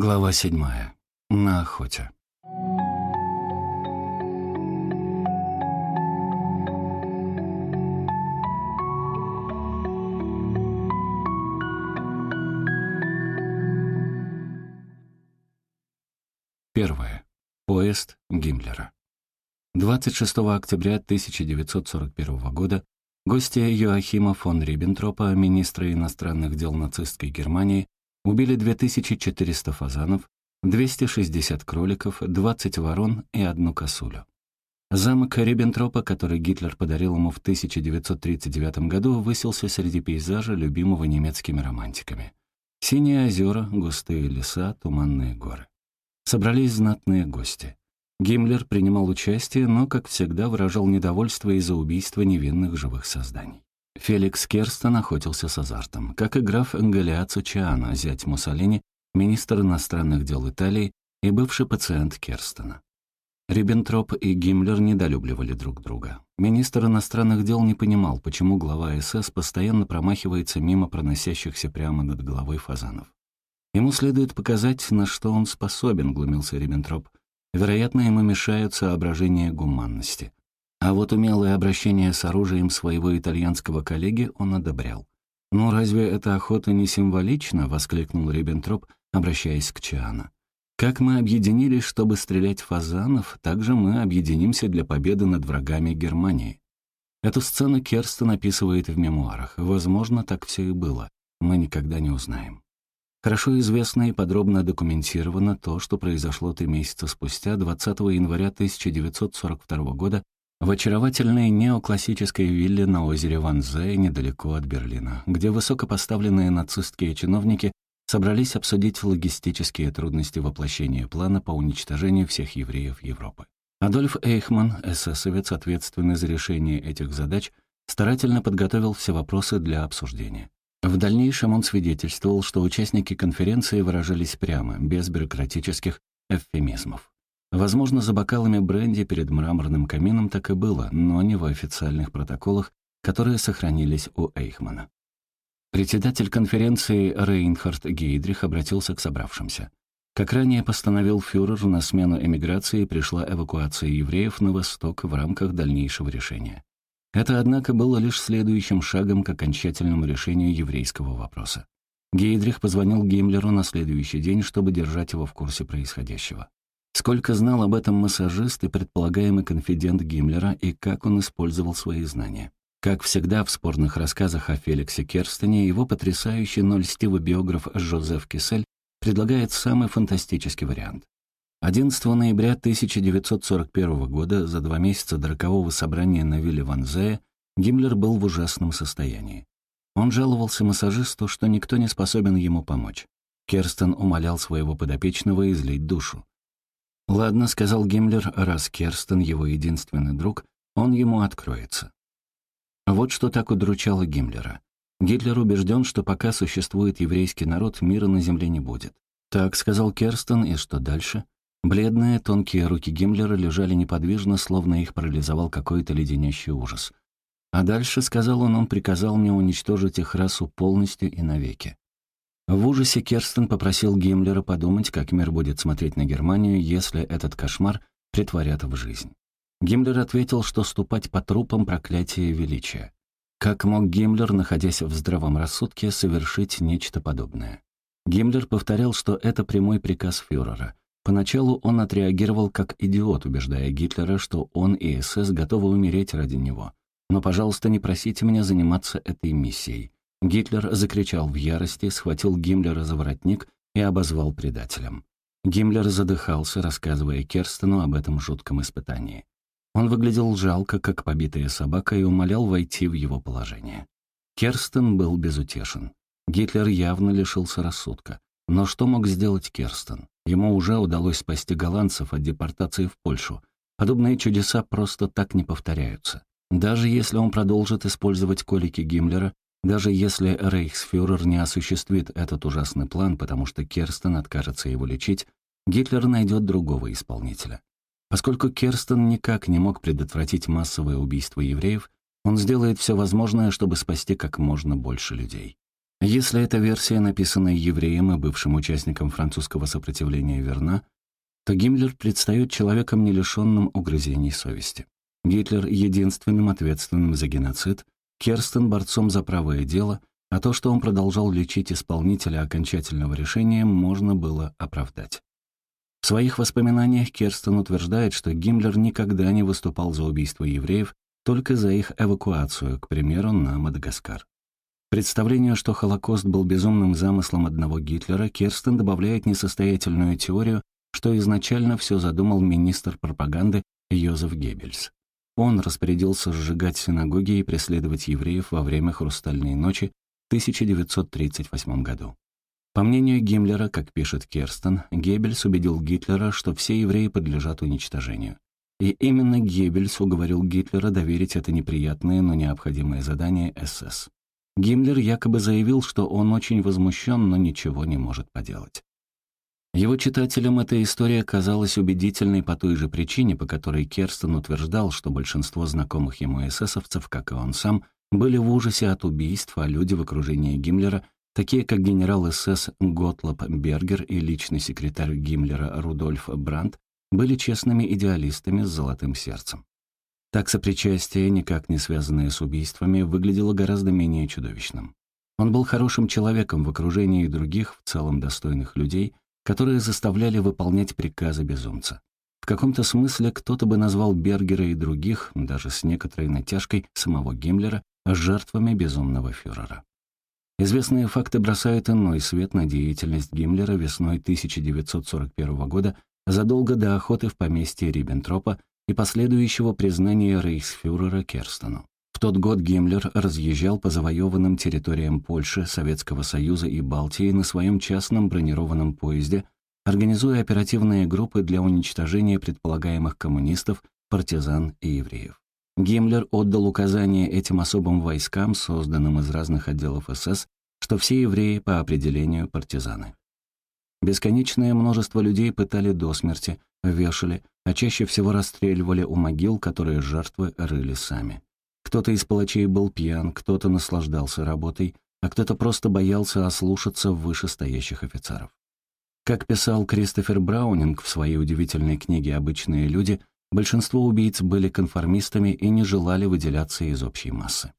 Глава седьмая. На охоте. Первое. Поезд Гиммлера. 26 октября 1941 года гости Йоахима фон Риббентропа, министра иностранных дел нацистской Германии, убили 2400 фазанов, 260 кроликов, 20 ворон и одну косулю. Замок Риббентропа, который Гитлер подарил ему в 1939 году, высился среди пейзажа, любимого немецкими романтиками. Синие озера, густые леса, туманные горы. Собрались знатные гости. Гиммлер принимал участие, но, как всегда, выражал недовольство из-за убийства невинных живых созданий. Феликс Керстен охотился с азартом, как и граф Галиацо Чиано, зять Муссолини, министр иностранных дел Италии и бывший пациент Керстена. Риббентроп и Гиммлер недолюбливали друг друга. Министр иностранных дел не понимал, почему глава СС постоянно промахивается мимо проносящихся прямо над головой фазанов. Ему следует показать, на что он способен, глумился Риббентроп. Вероятно, ему мешают соображения гуманности. А вот умелое обращение с оружием своего итальянского коллеги он одобрял. «Ну разве эта охота не символична?» — воскликнул Риббентроп, обращаясь к Чиано. «Как мы объединились, чтобы стрелять фазанов, так же мы объединимся для победы над врагами Германии». Эту сцену Керстен описывает в мемуарах. Возможно, так все и было. Мы никогда не узнаем. Хорошо известно и подробно документировано то, что произошло три месяца спустя, 20 января 1942 года, в очаровательной неоклассической вилле на озере Ванзе недалеко от Берлина, где высокопоставленные нацистские чиновники собрались обсудить логистические трудности воплощения плана по уничтожению всех евреев Европы. Адольф Эйхман, эсэсовец, ответственный за решение этих задач, старательно подготовил все вопросы для обсуждения. В дальнейшем он свидетельствовал, что участники конференции выражались прямо, без бюрократических эвфемизмов. Возможно, за бокалами бренди перед мраморным камином так и было, но не в официальных протоколах, которые сохранились у Эйхмана. Председатель конференции Рейнхард Гейдрих обратился к собравшимся. Как ранее постановил фюрер, на смену эмиграции пришла эвакуация евреев на восток в рамках дальнейшего решения. Это, однако, было лишь следующим шагом к окончательному решению еврейского вопроса. Гейдрих позвонил Геймлеру на следующий день, чтобы держать его в курсе происходящего. Сколько знал об этом массажист и предполагаемый конфидент Гиммлера и как он использовал свои знания. Как всегда в спорных рассказах о Феликсе Керстене, его потрясающий, но льстивый биограф Жозеф Кисель предлагает самый фантастический вариант. 11 ноября 1941 года, за два месяца до рокового собрания на вилле Ванзея, Гиммлер был в ужасном состоянии. Он жаловался массажисту, что никто не способен ему помочь. Керстен умолял своего подопечного излить душу. «Ладно», — сказал Гиммлер, — «раз Керстен его единственный друг, он ему откроется». Вот что так удручало Гиммлера. Гитлер убежден, что пока существует еврейский народ, мира на земле не будет. «Так», — сказал Керстен, — «и что дальше?» Бледные, тонкие руки Гиммлера лежали неподвижно, словно их парализовал какой-то леденящий ужас. А дальше, — сказал он, — он приказал мне уничтожить их расу полностью и навеки. В ужасе Керстен попросил Гиммлера подумать, как мир будет смотреть на Германию, если этот кошмар притворят в жизнь. Гиммлер ответил, что ступать по трупам проклятие величия. Как мог Гиммлер, находясь в здравом рассудке, совершить нечто подобное? Гиммлер повторял, что это прямой приказ фюрера. Поначалу он отреагировал как идиот, убеждая Гитлера, что он и СС готовы умереть ради него. Но, пожалуйста, не просите меня заниматься этой миссией. Гитлер закричал в ярости, схватил Гиммлера за воротник и обозвал предателем. Гиммлер задыхался, рассказывая Керстену об этом жутком испытании. Он выглядел жалко, как побитая собака, и умолял войти в его положение. Керстен был безутешен. Гитлер явно лишился рассудка. Но что мог сделать Керстен? Ему уже удалось спасти голландцев от депортации в Польшу. Подобные чудеса просто так не повторяются. Даже если он продолжит использовать колики Гиммлера, даже если рейхсфюрер не осуществит этот ужасный план, потому что Керстен откажется его лечить, Гитлер найдет другого исполнителя. Поскольку Керстен никак не мог предотвратить массовое убийство евреев, он сделает все возможное, чтобы спасти как можно больше людей. Если эта версия, написанная евреем и бывшим участником французского сопротивления, верна, то Гиммлер предстает человеком, не лишенным угрызений совести. Гитлер — единственным ответственным за геноцид, Керстен — борцом за правое дело, а то, что он продолжал лечить исполнителя окончательного решения, можно было оправдать. В своих воспоминаниях Керстен утверждает, что Гиммлер никогда не выступал за убийство евреев, только за их эвакуацию, к примеру, на Мадагаскар. Представлению, что Холокост был безумным замыслом одного Гитлера, Керстен добавляет несостоятельную теорию, что изначально все задумал министр пропаганды Йозеф Геббельс. Он распорядился сжигать синагоги и преследовать евреев во время «Хрустальной ночи» в 1938 году. По мнению Гиммлера, как пишет Керстен, Геббельс убедил Гитлера, что все евреи подлежат уничтожению. И именно Геббельс уговорил Гитлера доверить это неприятное, но необходимое задание СС. Гиммлер якобы заявил, что он очень возмущен, но ничего не может поделать. Его читателям эта история казалась убедительной по той же причине, по которой Керстен утверждал, что большинство знакомых ему эсэсовцев, как и он сам, были в ужасе от убийств, а люди в окружении Гиммлера, такие как генерал СС Готлоб Бергер и личный секретарь Гиммлера Рудольф Брандт, были честными идеалистами с золотым сердцем. Так сопричастие, никак не связанное с убийствами, выглядело гораздо менее чудовищным. Он был хорошим человеком в окружении других, в целом достойных людей, которые заставляли выполнять приказы безумца. В каком-то смысле кто-то бы назвал Бергера и других, даже с некоторой натяжкой самого Гиммлера, жертвами безумного фюрера. Известные факты бросают иной свет на деятельность Гиммлера весной 1941 года задолго до охоты в поместье Риббентропа и последующего признания рейхсфюрера Керстену. В тот год Гиммлер разъезжал по завоеванным территориям Польши, Советского Союза и Балтии на своем частном бронированном поезде, организуя оперативные группы для уничтожения предполагаемых коммунистов, партизан и евреев. Гиммлер отдал указание этим особым войскам, созданным из разных отделов СС, что все евреи по определению партизаны. Бесконечное множество людей пытали до смерти, вешали, а чаще всего расстреливали у могил, которые жертвы рыли сами. Кто-то из палачей был пьян, кто-то наслаждался работой, а кто-то просто боялся ослушаться вышестоящих офицеров. Как писал Кристофер Браунинг в своей удивительной книге «Обычные люди», большинство убийц были конформистами и не желали выделяться из общей массы.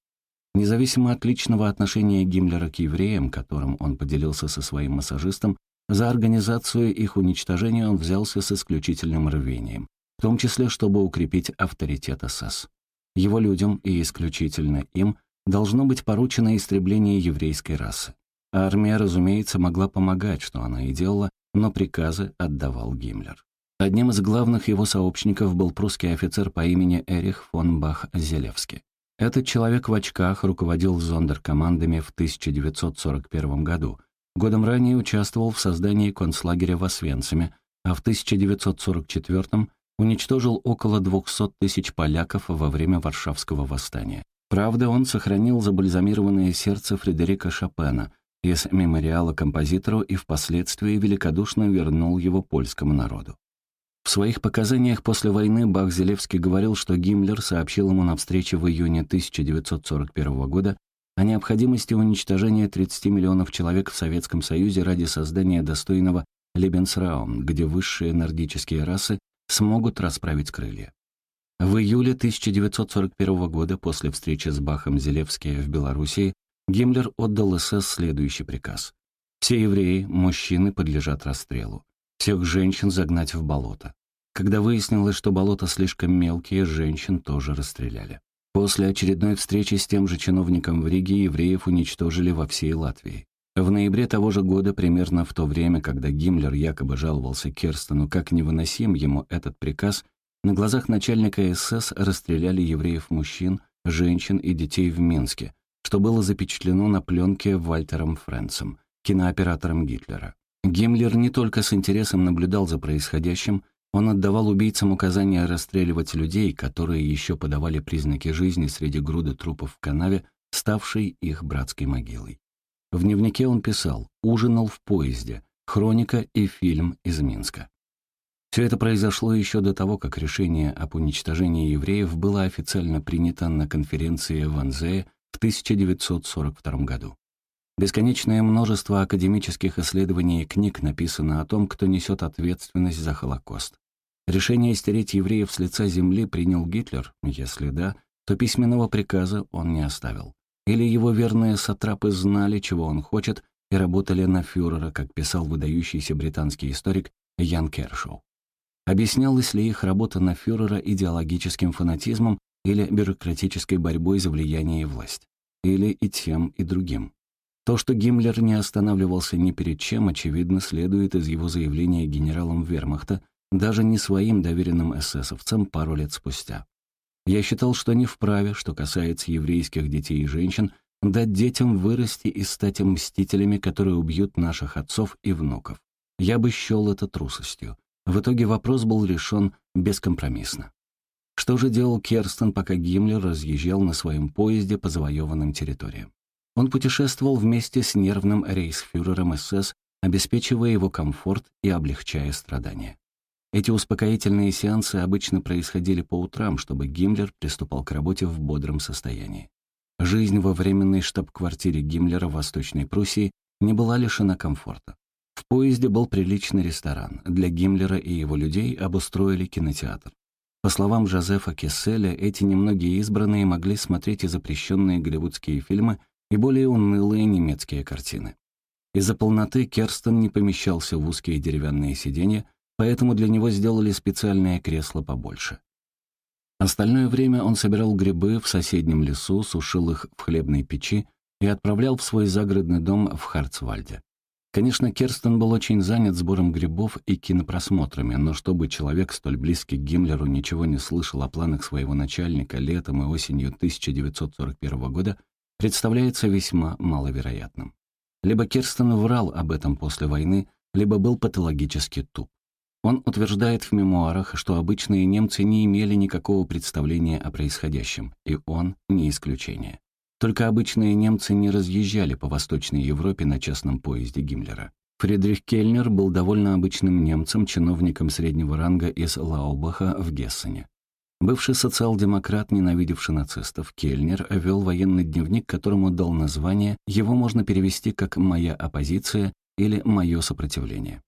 Независимо от личного отношения Гиммлера к евреям, которым он поделился со своим массажистом, за организацию их уничтожения он взялся с исключительным рвением, в том числе, чтобы укрепить авторитет СС. Его людям, и исключительно им, должно быть поручено истребление еврейской расы. Армия, разумеется, могла помогать, что она и делала, но приказы отдавал Гиммлер. Одним из главных его сообщников был прусский офицер по имени Эрих фон Бах-Зелевский. Этот человек в очках руководил зондеркомандами в 1941 году, Годом ранее участвовал в создании концлагеря в Освенциме, а в 1944 уничтожил около 200 тысяч поляков во время Варшавского восстания. Правда, он сохранил забальзамированное сердце Фредерика Шопена из мемориала композитору и впоследствии великодушно вернул его польскому народу. В своих показаниях после войны Бах-Зелевский говорил, что Гиммлер сообщил ему на встрече в июне 1941 года о необходимости уничтожения 30 миллионов человек в Советском Союзе ради создания достойного Лебенсраум, где высшие нордические расы смогут расправить крылья. В июле 1941 года, после встречи с Бахом Зелевски в Белоруссии, Гиммлер отдал СС следующий приказ. Все евреи, мужчины, подлежат расстрелу. Всех женщин загнать в болото. Когда выяснилось, что болота слишком мелкие, женщин тоже расстреляли. После очередной встречи с тем же чиновником в Риге евреев уничтожили во всей Латвии. В ноябре того же года, примерно в то время, когда Гиммлер якобы жаловался Керстену, как невыносим ему этот приказ, на глазах начальника СС расстреляли евреев-мужчин, женщин и детей в Минске, что было запечатлено на пленке Вальтером Френцем, кинооператором Гитлера. Гиммлер не только с интересом наблюдал за происходящим, он отдавал убийцам указания расстреливать людей, которые еще подавали признаки жизни среди груды трупов в канаве, ставшей их братской могилой. В дневнике он писал «Ужинал в поезде», «Хроника» и фильм из Минска. Все это произошло еще до того, как решение об уничтожении евреев было официально принято на конференции в Анзее в 1942 году. Бесконечное множество академических исследований и книг написано о том, кто несет ответственность за Холокост. Решение стереть евреев с лица земли принял Гитлер? Если да, то письменного приказа он не оставил. Или его верные сатрапы знали, чего он хочет, и работали на фюрера, как писал выдающийся британский историк Ян Кершоу. Объяснялась ли их работа на фюрера идеологическим фанатизмом или бюрократической борьбой за влияние и власть? Или и тем, и другим? То, что Гиммлер не останавливался ни перед чем, очевидно, следует из его заявления генералом вермахта, даже не своим доверенным эсэсовцам пару лет спустя. Я считал, что не вправе, что касается еврейских детей и женщин, дать детям вырасти и стать мстителями, которые убьют наших отцов и внуков. Я бы счел это трусостью. В итоге вопрос был решен бескомпромиссно. Что же делал Керстен, пока Гиммлер разъезжал на своем поезде по завоеванным территориям? Он путешествовал вместе с нервным рейхсфюрером СС, обеспечивая его комфорт и облегчая страдания. Эти успокоительные сеансы обычно происходили по утрам, чтобы Гиммлер приступал к работе в бодром состоянии. Жизнь во временной штаб-квартире Гиммлера в Восточной Пруссии не была лишена комфорта. В поезде был приличный ресторан. Для Гиммлера и его людей обустроили кинотеатр. По словам Жозефа Кесселя, эти немногие избранные могли смотреть и запрещенные голливудские фильмы, и более унылые немецкие картины. Из-за полноты Керстен не помещался в узкие деревянные сиденья, поэтому для него сделали специальное кресло побольше. Остальное время он собирал грибы в соседнем лесу, сушил их в хлебной печи и отправлял в свой загородный дом в Харцвальде. Конечно, Керстен был очень занят сбором грибов и кинопросмотрами, но чтобы человек, столь близкий к Гиммлеру, ничего не слышал о планах своего начальника летом и осенью 1941 года, представляется весьма маловероятным. Либо Керстен врал об этом после войны, либо был патологически туп. Он утверждает в мемуарах, что обычные немцы не имели никакого представления о происходящем, и он не исключение. Только обычные немцы не разъезжали по Восточной Европе на частном поезде Гиммлера. Фридрих Кельнер был довольно обычным немцем, чиновником среднего ранга из Лаубаха в Гессене. Бывший социал-демократ, ненавидевший нацистов, Кельнер вел военный дневник, которому дал название, его можно перевести как «Моя оппозиция» или «Мое сопротивление».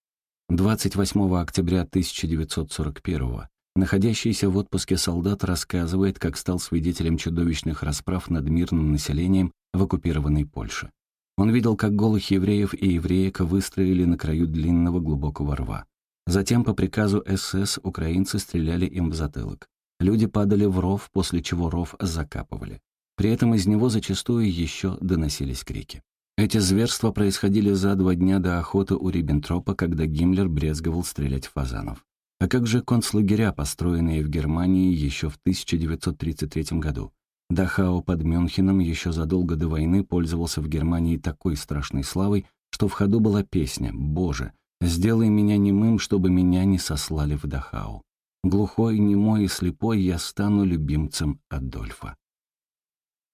28 октября 1941 находящийся в отпуске солдат рассказывает, как стал свидетелем чудовищных расправ над мирным населением в оккупированной Польше. Он видел, как голых евреев и евреек выстроили на краю длинного глубокого рва. Затем по приказу СС украинцы стреляли им в затылок. Люди падали в ров, после чего ров закапывали. При этом из него зачастую еще доносились крики. Эти зверства происходили за два дня до охоты у Риббентропа, когда Гиммлер брезговал стрелять в фазанов. А как же концлагеря, построенные в Германии еще в 1933 году? Дахау под Мюнхеном еще задолго до войны пользовался в Германии такой страшной славой, что в ходу была песня «Боже, сделай меня немым, чтобы меня не сослали в Дахау». Глухой, немой и слепой я стану любимцем Адольфа.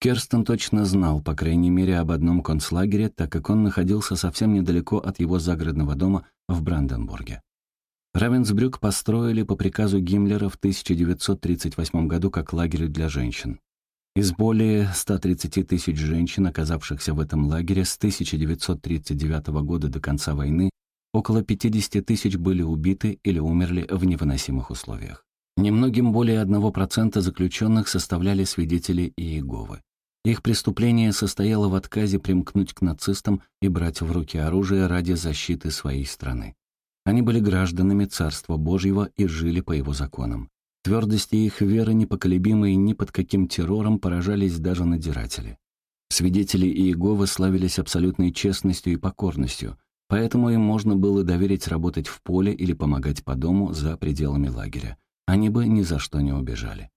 Керстен точно знал, по крайней мере, об одном концлагере, так как он находился совсем недалеко от его загородного дома в Бранденбурге. Равенсбрюк построили по приказу Гиммлера в 1938 году как лагерь для женщин. Из более 130 тысяч женщин, оказавшихся в этом лагере с 1939 года до конца войны, Около 50 тысяч были убиты или умерли в невыносимых условиях. Немногим более 1% заключенных составляли свидетели Иеговы. Их преступление состояло в отказе примкнуть к нацистам и брать в руки оружие ради защиты своей страны. Они были гражданами Царства Божьего и жили по его законам. Твердости их веры непоколебимой ни под каким террором поражались даже надзиратели. Свидетели Иеговы славились абсолютной честностью и покорностью, Поэтому им можно было доверить работать в поле или помогать по дому за пределами лагеря. Они бы ни за что не убежали.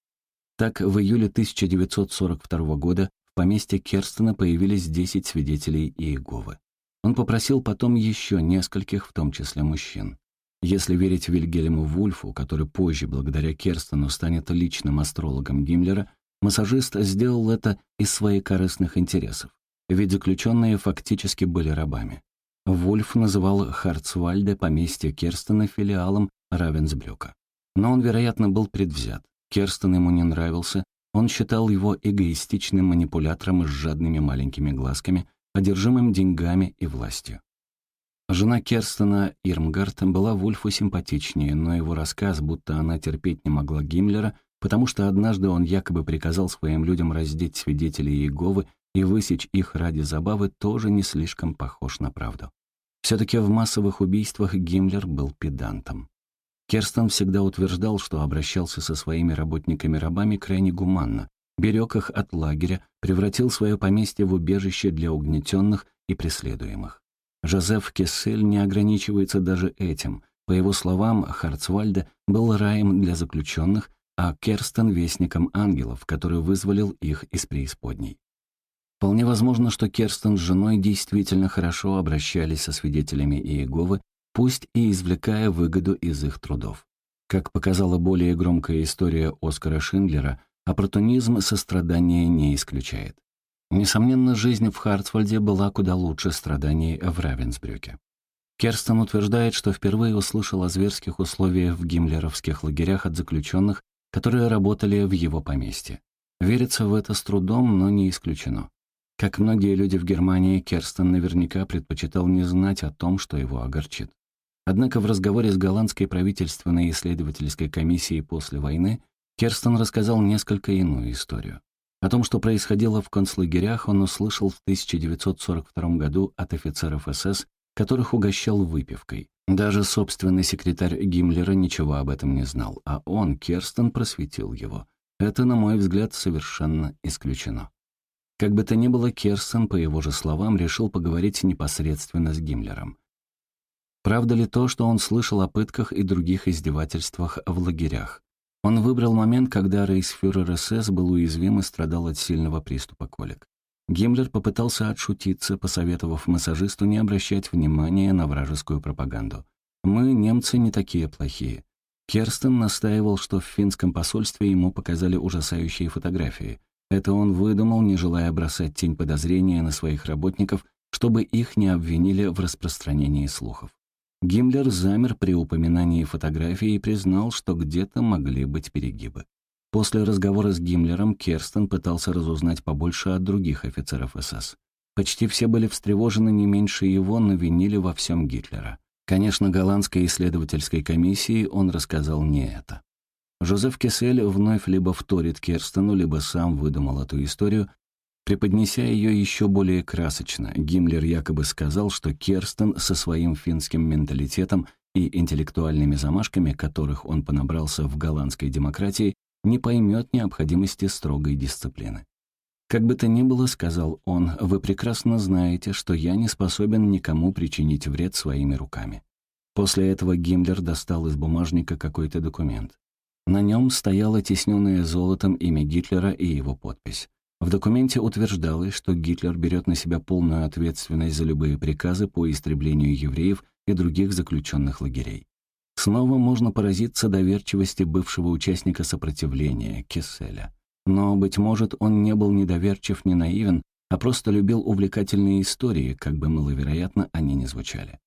Так, в июле 1942 года в поместье Керстена появились 10 свидетелей Иеговы. Он попросил потом еще нескольких, в том числе мужчин. Если верить Вильгельму Вульфу, который позже, благодаря Керстену, станет личным астрологом Гиммлера, массажист сделал это из своих корыстных интересов, ведь заключенные фактически были рабами. Вульф называл Харцвальде поместье Керстена филиалом Равенсблюка. Но он, вероятно, был предвзят. Керстен ему не нравился, он считал его эгоистичным манипулятором с жадными маленькими глазками, одержимым деньгами и властью. Жена Керстена, Ирмгард, была Вульфу симпатичнее, но его рассказ, будто она терпеть не могла Гиммлера, потому что однажды он якобы приказал своим людям раздеть свидетелей Иеговы и высечь их ради забавы, тоже не слишком похож на правду. Все-таки в массовых убийствах Гиммлер был педантом. Керстен всегда утверждал, что обращался со своими работниками-рабами крайне гуманно, берег их от лагеря, превратил свое поместье в убежище для угнетенных и преследуемых. Жозеф Кессель не ограничивается даже этим. По его словам, Харцвальде был раем для заключенных, а Керстен — вестником ангелов, который вызволил их из преисподней. Вполне возможно, что Керстен с женой действительно хорошо обращались со свидетелями Иеговы, пусть и извлекая выгоду из их трудов. Как показала более громкая история Оскара Шиндлера, оппортунизм сострадания не исключает. Несомненно, жизнь в Хартфольде была куда лучше страданий в Равенсбрюке. Керстен утверждает, что впервые услышал о зверских условиях в гиммлеровских лагерях от заключенных, которые работали в его поместье. Верится в это с трудом, но не исключено. Как многие люди в Германии, Керстен наверняка предпочитал не знать о том, что его огорчит. Однако в разговоре с голландской правительственной исследовательской комиссией после войны Керстен рассказал несколько иную историю. О том, что происходило в концлагерях, он услышал в 1942 году от офицеров СС, которых угощал выпивкой. Даже собственный секретарь Гиммлера ничего об этом не знал, а он, Керстен, просветил его. Это, на мой взгляд, совершенно исключено. Как бы то ни было, Керстен, по его же словам, решил поговорить непосредственно с Гиммлером. Правда ли то, что он слышал о пытках и других издевательствах в лагерях? Он выбрал момент, когда рейсфюрер СС был уязвим и страдал от сильного приступа колик. Гиммлер попытался отшутиться, посоветовав массажисту не обращать внимания на вражескую пропаганду. «Мы, немцы, не такие плохие». Керстен настаивал, что в финском посольстве ему показали ужасающие фотографии. Это он выдумал, не желая бросать тень подозрения на своих работников, чтобы их не обвинили в распространении слухов. Гиммлер замер при упоминании фотографии и признал, что где-то могли быть перегибы. После разговора с Гиммлером Керстен пытался разузнать побольше от других офицеров СС. Почти все были встревожены не меньше его, но винили во всем Гитлера. Конечно, голландской исследовательской комиссии он рассказал не это. Жозеф Кессель вновь либо вторит Керстену, либо сам выдумал эту историю, Преподнеся ее еще более красочно, Гиммлер якобы сказал, что Керстен со своим финским менталитетом и интеллектуальными замашками, которых он понабрался в голландской демократии, не поймет необходимости строгой дисциплины. «Как бы то ни было, — сказал он, — вы прекрасно знаете, что я не способен никому причинить вред своими руками». После этого Гиммлер достал из бумажника какой-то документ. На нем стояло тесненное золотом имя Гитлера и его подпись. В документе утверждалось, что Гитлер берет на себя полную ответственность за любые приказы по истреблению евреев и других заключенных лагерей. Снова можно поразиться доверчивости бывшего участника сопротивления, Кесселя. Но, быть может, он не был недоверчив, не наивен, а просто любил увлекательные истории, как бы маловероятно они ни звучали.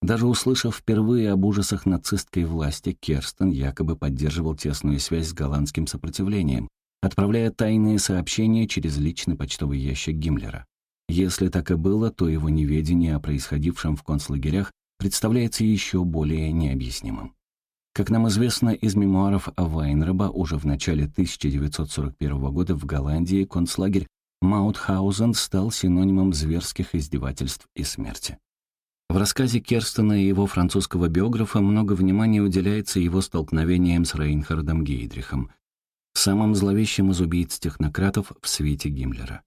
Даже услышав впервые об ужасах нацистской власти, Керстен якобы поддерживал тесную связь с голландским сопротивлением, отправляя тайные сообщения через личный почтовый ящик Гиммлера. Если так и было, то его неведение о происходившем в концлагерях представляется еще более необъяснимым. Как нам известно из мемуаров Вайнреба, уже в начале 1941 года в Голландии концлагерь Маутхаузен стал синонимом зверских издевательств и смерти. В рассказе Керстена и его французского биографа много внимания уделяется его столкновениям с Рейнхардом Гейдрихом, самым зловещим из убийц-технократов в свете Гиммлера.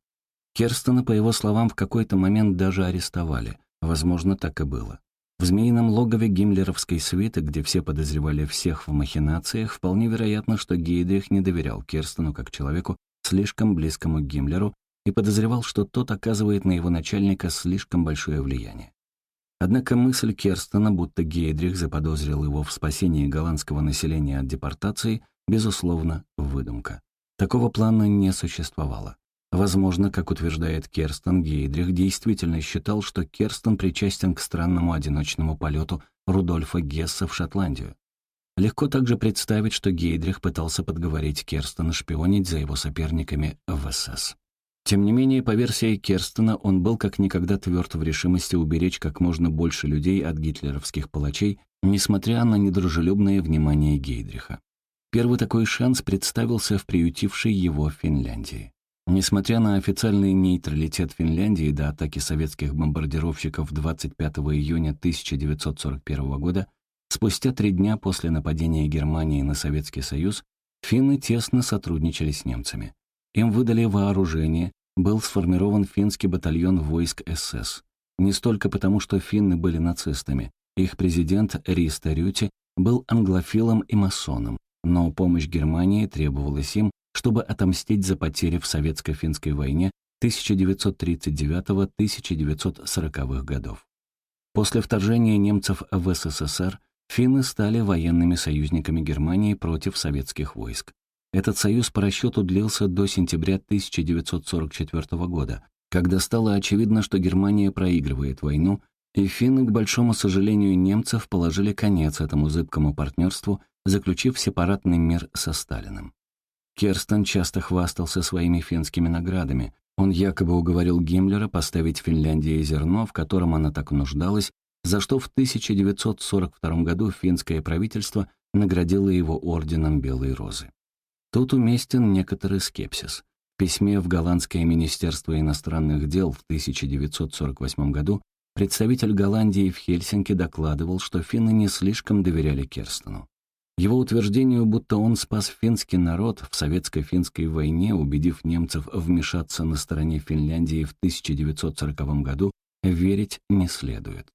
Керстена, по его словам, в какой-то момент даже арестовали. Возможно, так и было. В змеином логове гиммлеровской свиты, где все подозревали всех в махинациях, вполне вероятно, что Гейдрих не доверял Керстену как человеку, слишком близкому к Гиммлеру, и подозревал, что тот оказывает на его начальника слишком большое влияние. Однако мысль Керстена, будто Гейдрих заподозрил его в спасении голландского населения от депортации, Безусловно, выдумка. Такого плана не существовало. Возможно, как утверждает Керстен, Гейдрих действительно считал, что Керстен причастен к странному одиночному полету Рудольфа Гесса в Шотландию. Легко также представить, что Гейдрих пытался подговорить Керстена шпионить за его соперниками в СС. Тем не менее, по версии Керстена, он был как никогда тверд в решимости уберечь как можно больше людей от гитлеровских палачей, несмотря на недружелюбное внимание Гейдриха. Первый такой шанс представился в приютившей его Финляндии. Несмотря на официальный нейтралитет Финляндии до атаки советских бомбардировщиков 25 июня 1941 года, спустя три дня после нападения Германии на Советский Союз, финны тесно сотрудничали с немцами. Им выдали вооружение, был сформирован финский батальон войск СС. Не столько потому, что финны были нацистами. Их президент Риста Рюти был англофилом и масоном, но помощь Германии требовалась им, чтобы отомстить за потери в советско-финской войне 1939-1940 годов. После вторжения немцев в СССР финны стали военными союзниками Германии против советских войск. Этот союз по расчету длился до сентября 1944 года, когда стало очевидно, что Германия проигрывает войну, и финны, к большому сожалению немцев, положили конец этому зыбкому партнерству, заключив сепаратный мир со Сталиным. Керстен часто хвастался своими финскими наградами. Он якобы уговорил Гиммлера поставить Финляндии зерно, в котором она так нуждалась, за что в 1942 году финское правительство наградило его орденом Белой Розы. Тут уместен некоторый скепсис. В письме в Голландское министерство иностранных дел в 1948 году представитель Голландии в Хельсинки докладывал, что финны не слишком доверяли Керстену. Его утверждению, будто он спас финский народ в советско-финской войне, убедив немцев вмешаться на стороне Финляндии в 1940 году, верить не следует.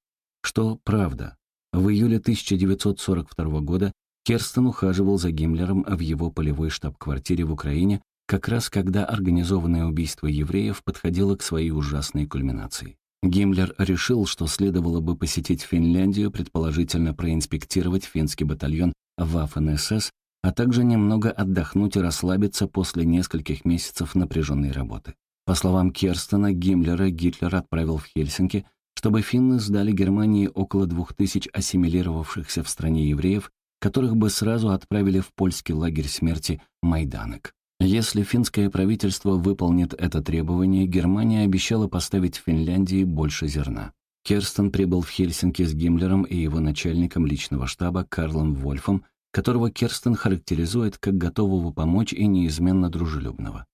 Что правда. В июле 1942 года Керстен ухаживал за Гиммлером в его полевой штаб-квартире в Украине, как раз когда организованное убийство евреев подходило к своей ужасной кульминации. Гиммлер решил, что следовало бы посетить Финляндию, предположительно проинспектировать финский батальон Waffen-СС, а также немного отдохнуть и расслабиться после нескольких месяцев напряженной работы. По словам Керстена, Гиммлера Гитлер отправил в Хельсинки, чтобы финны сдали Германии около двух тысяч ассимилировавшихся в стране евреев которых бы сразу отправили в польский лагерь смерти Майданок. Если финское правительство выполнит это требование, Германия обещала поставить в Финляндии больше зерна. Керстен прибыл в Хельсинки с Гиммлером и его начальником личного штаба Карлом Вольфом, которого Керстен характеризует как готового помочь и неизменно дружелюбного.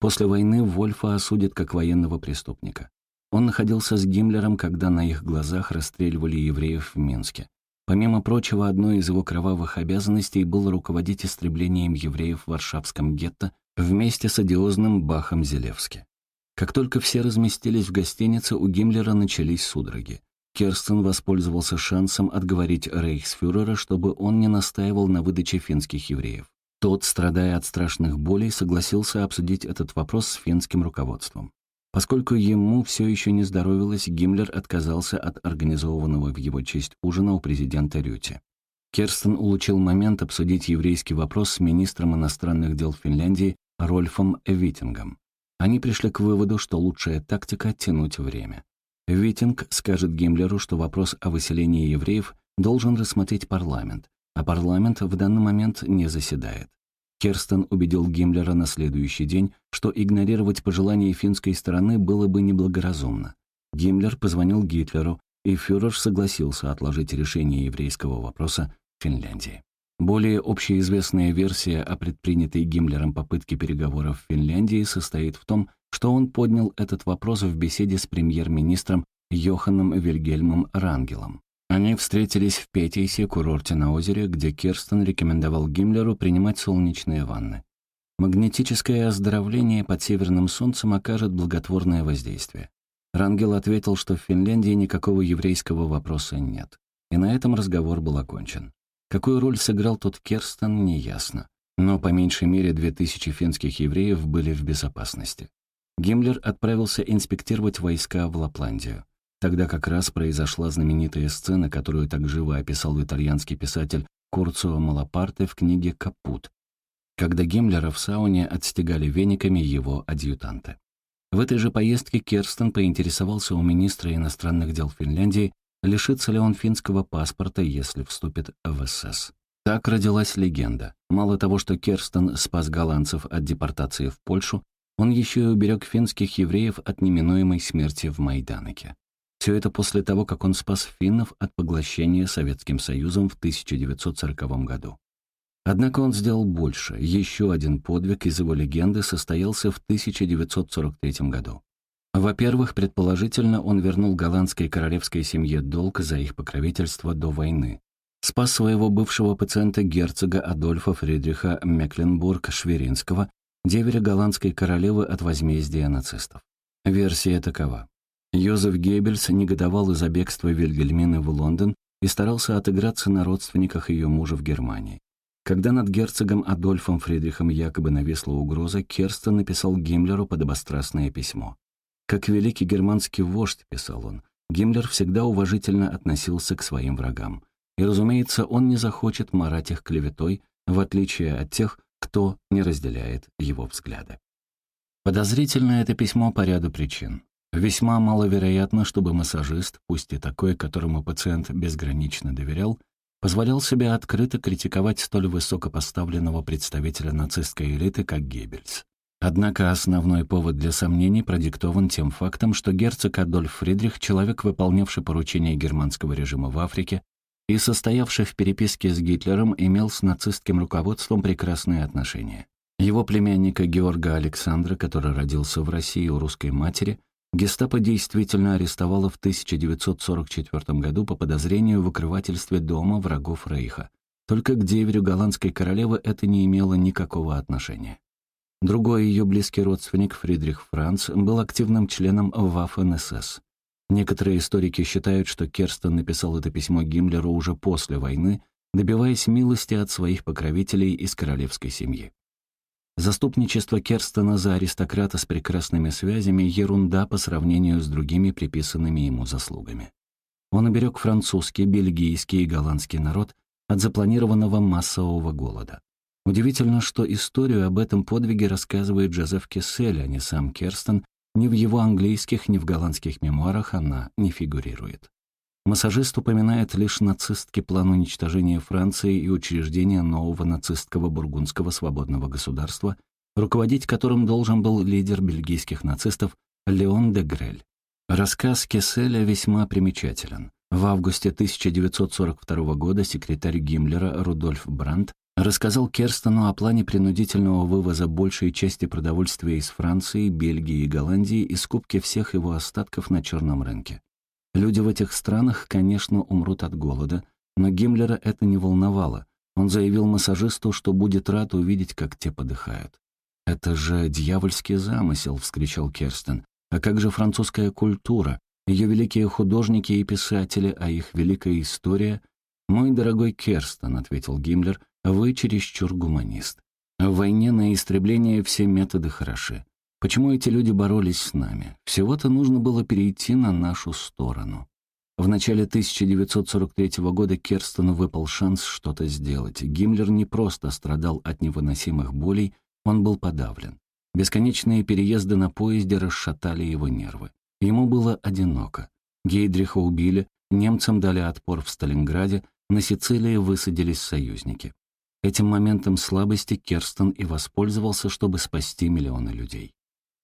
После войны Вольфа осудят как военного преступника. Он находился с Гиммлером, когда на их глазах расстреливали евреев в Минске. Помимо прочего, одной из его кровавых обязанностей было руководить истреблением евреев в Варшавском гетто вместе с одиозным Бахом Зелевски. Как только все разместились в гостинице, у Гиммлера начались судороги. Керстен воспользовался шансом отговорить рейхсфюрера, чтобы он не настаивал на выдаче финских евреев. Тот, страдая от страшных болей, согласился обсудить этот вопрос с финским руководством. Поскольку ему все еще не здоровилось, Гиммлер отказался от организованного в его честь ужина у президента Рюти. Керстен улучил момент обсудить еврейский вопрос с министром иностранных дел Финляндии Рольфом Витингом. Они пришли к выводу, что лучшая тактика — тянуть время. Витинг скажет Гиммлеру, что вопрос о выселении евреев должен рассмотреть парламент, а парламент в данный момент не заседает. Керстен убедил Гиммлера на следующий день, что игнорировать пожелания финской стороны было бы неблагоразумно. Гиммлер позвонил Гитлеру, и фюрер согласился отложить решение еврейского вопроса в Финляндии. Более общеизвестная версия о предпринятой Гиммлером попытке переговоров в Финляндии состоит в том, что он поднял этот вопрос в беседе с премьер-министром Йоханном Вильгельмом Рангелом. Они встретились в Петейсе, курорте на озере, где Керстен рекомендовал Гиммлеру принимать солнечные ванны. Магнетическое оздоровление под северным солнцем окажет благотворное воздействие. Рангел ответил, что в Финляндии никакого еврейского вопроса нет. И на этом разговор был окончен. Какую роль сыграл тот Керстен, неясно. Но по меньшей мере 2000 финских евреев были в безопасности. Гиммлер отправился инспектировать войска в Лапландию. Тогда как раз произошла знаменитая сцена, которую так живо описал итальянский писатель Курцио Малапарте в книге «Капут», когда Гиммлера в сауне отстегали вениками его адъютанты. В этой же поездке Керстен поинтересовался у министра иностранных дел Финляндии, лишится ли он финского паспорта, если вступит в СС. Так родилась легенда. Мало того, что Керстен спас голландцев от депортации в Польшу, Он еще и уберег финских евреев от неминуемой смерти в Майданоке. Все это после того, как он спас финнов от поглощения Советским Союзом в 1940 году. Однако он сделал больше. Еще один подвиг из его легенды состоялся в 1943 году. Во-первых, предположительно, он вернул голландской королевской семье долг за их покровительство до войны. Спас своего бывшего пациента герцога Адольфа Фридриха Мекленбург-Шверинского, деверя голландской королевы от возмездия нацистов. Версия такова. Йозеф Геббельс негодовал из-за бегства Вильгельмины в Лондон и старался отыграться на родственниках ее мужа в Германии. Когда над герцогом Адольфом Фридрихом якобы нависла угроза, Керстен написал Гиммлеру подобострастное письмо. Как великий германский вождь, писал он, Гиммлер всегда уважительно относился к своим врагам. И, разумеется, он не захочет марать их клеветой, в отличие от тех, кто не разделяет его взгляды. Подозрительно это письмо по ряду причин. Весьма маловероятно, чтобы массажист, пусть и такой, которому пациент безгранично доверял, позволял себе открыто критиковать столь высокопоставленного представителя нацистской элиты, как Геббельс. Однако основной повод для сомнений продиктован тем фактом, что герцог Адольф Фридрих, человек, выполнявший поручения германского режима в Африке и состоявший в переписке с Гитлером, имел с нацистским руководством прекрасные отношения. Его племянника Георга Александра, который родился в России у русской матери, гестапо действительно арестовало в 1944 году по подозрению в укрывательстве дома врагов Рейха. Только к деверю голландской королевы это не имело никакого отношения. Другой ее близкий родственник, Фридрих Франц, был активным членом Waffen-СС. Некоторые историки считают, что Керстен написал это письмо Гиммлеру уже после войны, добиваясь милости от своих покровителей из королевской семьи. Заступничество Керстена за аристократа с прекрасными связями — ерунда по сравнению с другими приписанными ему заслугами. Он оберег французский, бельгийский и голландский народ от запланированного массового голода. Удивительно, что историю об этом подвиге рассказывает Джозеф Кессель, а не сам Керстен, ни в его английских, ни в голландских мемуарах она не фигурирует. Массажист упоминает лишь нацистский план уничтожения Франции и учреждения нового нацистского бургундского свободного государства, руководить которым должен был лидер бельгийских нацистов Леон де Грель. Рассказ Кесселя весьма примечателен. В августе 1942 года секретарь Гиммлера Рудольф Брандт рассказал Керстену о плане принудительного вывоза большей части продовольствия из Франции, Бельгии и Голландии и скупки всех его остатков на черном рынке. Люди в этих странах, конечно, умрут от голода, но Гиммлера это не волновало. Он заявил массажисту, что будет рад увидеть, как те подыхают. «Это же дьявольский замысел!» — вскричал Керстен. «А как же французская культура, ее великие художники и писатели, а их великая история?» «Мой дорогой Керстен», — ответил Гиммлер, — вы чересчур гуманист. В войне на истребление все методы хороши. Почему эти люди боролись с нами? Всего-то нужно было перейти на нашу сторону. В начале 1943 года Керстену выпал шанс что-то сделать. Гиммлер не просто страдал от невыносимых болей, он был подавлен. Бесконечные переезды на поезде расшатали его нервы. Ему было одиноко. Гейдриха убили, немцам дали отпор в Сталинграде, на Сицилии высадились союзники. Этим моментом слабости Керстен и воспользовался, чтобы спасти миллионы людей.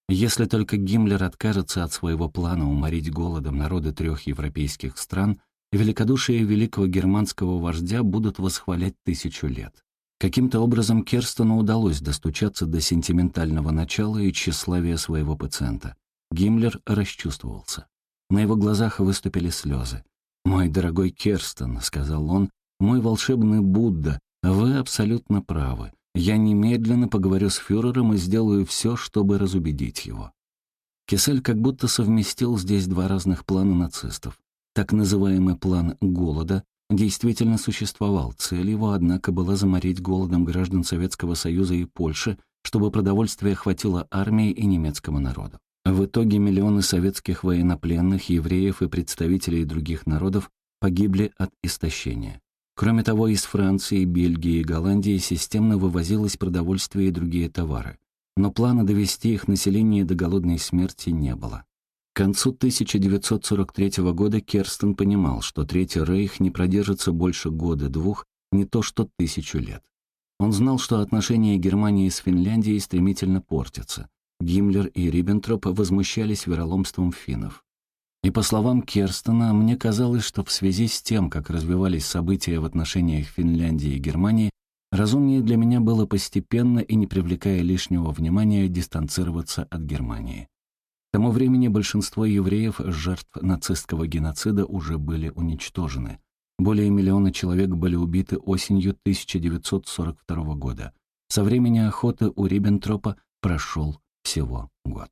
Если только Гиммлер откажется от своего плана уморить голодом народы трех европейских стран, великодушие великого германского вождя будут восхвалять тысячу лет. Каким-то образом Керстену удалось достучаться до сентиментального начала и тщеславия своего пациента. Гиммлер расчувствовался. На его глазах выступили слезы. «Мой дорогой Керстен», — сказал он, — «мой волшебный Будда, вы абсолютно правы. Я немедленно поговорю с фюрером и сделаю все, чтобы разубедить его. Кесель как будто совместил здесь два разных плана нацистов. Так называемый план «голода» действительно существовал. Цель его, однако, была заморить голодом граждан Советского Союза и Польши, чтобы продовольствия хватило армии и немецкому народу. В итоге миллионы советских военнопленных, евреев и представителей других народов погибли от истощения. Кроме того, из Франции, Бельгии и Голландии системно вывозилось продовольствие и другие товары. Но плана довести их население до голодной смерти не было. К концу 1943 года Керстен понимал, что Третий Рейх не продержится больше года-двух, не то что тысячу лет. Он знал, что отношения Германии с Финляндией стремительно портятся. Гиммлер и Риббентроп возмущались вероломством финнов. И по словам Керстена, мне казалось, что в связи с тем, как развивались события в отношениях Финляндии и Германии, разумнее для меня было постепенно и не привлекая лишнего внимания дистанцироваться от Германии. К тому времени большинство евреев, жертв нацистского геноцида, уже были уничтожены. Более миллиона человек были убиты осенью 1942 года. Со времени охоты у Риббентропа прошел всего год.